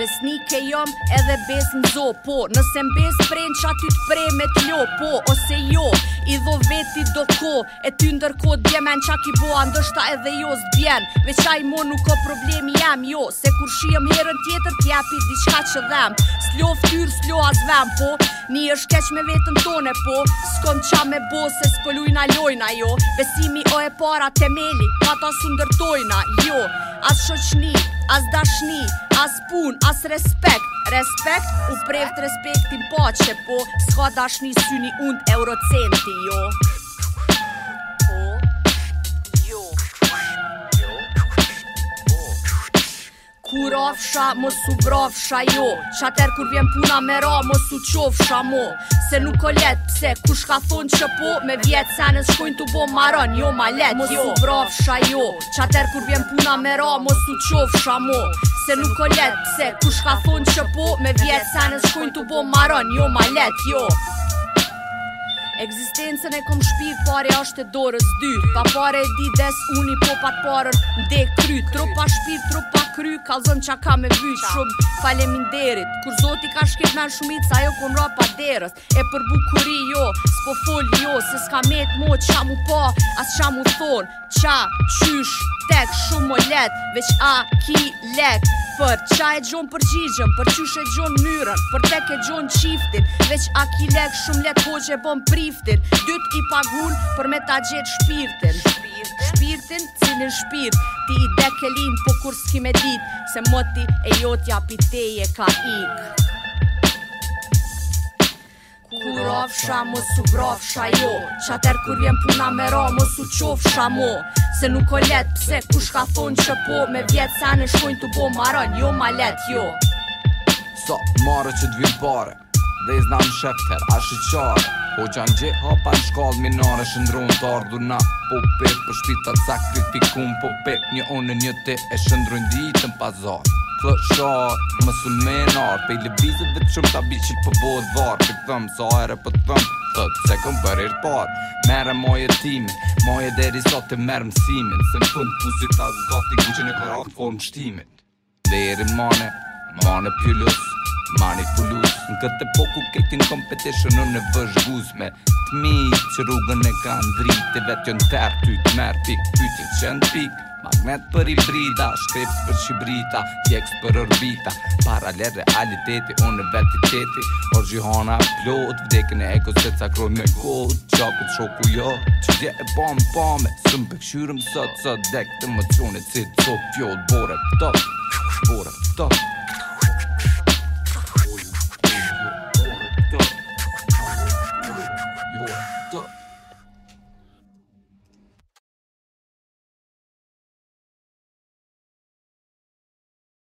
Besni ke jom edhe bes në zo Po nëse mbes prejnë qa ty të prej me të lo Po ose jo i dho veti do ko E ty ndërko të bjemen qa ki bo Andështa edhe jo s'bjen Veqaj mo nuk ko problemi jam jo Se kur shijem herën tjetër t'japi diçka që dhem s'lo ftyr, s'lo as vem po Ni është keq me vetën tone po S'kom qa me bo se s'po lujna lojna jo Besimi o e para temeli, ka ta su jo As shoqni, as dashni, as pun, as respekt Respekt, u prejt respektin pa po, që po S'ka dashni syni und eurocenti jo Kur afsha, mos u brafsha jo Qater kur vjen puna me ra, mos u qofsha mo Se nuk o let, pse kush ka thon që po Me vjet se në shkojnë të bo maron, jo ma let Mos jo. u brafsha jo Qater kur vjen puna me ra, mos u qofsha mo Se nuk o let, pse kush ka thon që po Me vjet se në shkojnë të bo maron, jo ma let, jo Egzistencën e kom shpiv, pare ashtë e dorës dy Pa pare e di des, uni po pat parën, ndek kry Tro pa shpiv, tro pa kry, kalzon qa ka me vyq Shumë falemin derit Kur zoti ka shket nan shumit sa jo kon rapa derës E për bukuri jo, s'po foli jo Se s'ka met mo qa mu pa, as qa mu thon Qa, qysh, tek, shumë mo let Veq a, ki, lek Për qa e gjon përgjigjëm Për qysh e gjon myrën Për tek e gjon qiftin Veq a, ki, lek, shumë let Po që e bom priftin Dyt i pagun për me ta gjet shpirtin Shpirtin, cilin shpirt ti i lin, Po kur s'ki me dit Se moti e jotja e ka ik Kur ofsha mo su brofsha jo Qater kur vjen puna me ra mo su qofsha mo Se nuk o let pse kush ka thon që po Me vjet sa në shkojn t'u bo maron Jo ma let jo Sa so, marë që t'vi pare Dhe i znam shëfter a qare O gjanë gje hapa në shkall minare shëndru në tardu na Po pep për shpita të sakrifikum Po pep një onë një te e shëndru në ditën pazar Klëshar, mësë menar Pej lëbizëve të shumë ta bishit po për bodh var Pe thëm, sa ere për po thëmë Thët, se këm për e rëpar Mere moje time, moje deri sot të merë Se më fund pusit as gati ku që në karakt form shtimit Dhe e rëmane, mane pjullus manipulus Në këtë epoku këtjen kompetishën në në vëzhguzme Të mi që rrugën e ka ndrit E vetë jo në tërë ty të mërë pik Pytin që në pik Magnet për i brida Shkrips për shqibrita Tjekës për orbita Paralel realiteti Unë e vetë i teti Por gjihona plot Vdekin e eko se cakroj me kod Qakët shoku jo Që dje e bom pome Së më pëkshyrëm sot sot Dekët emocionit Si të të fjod Borë të të Borë të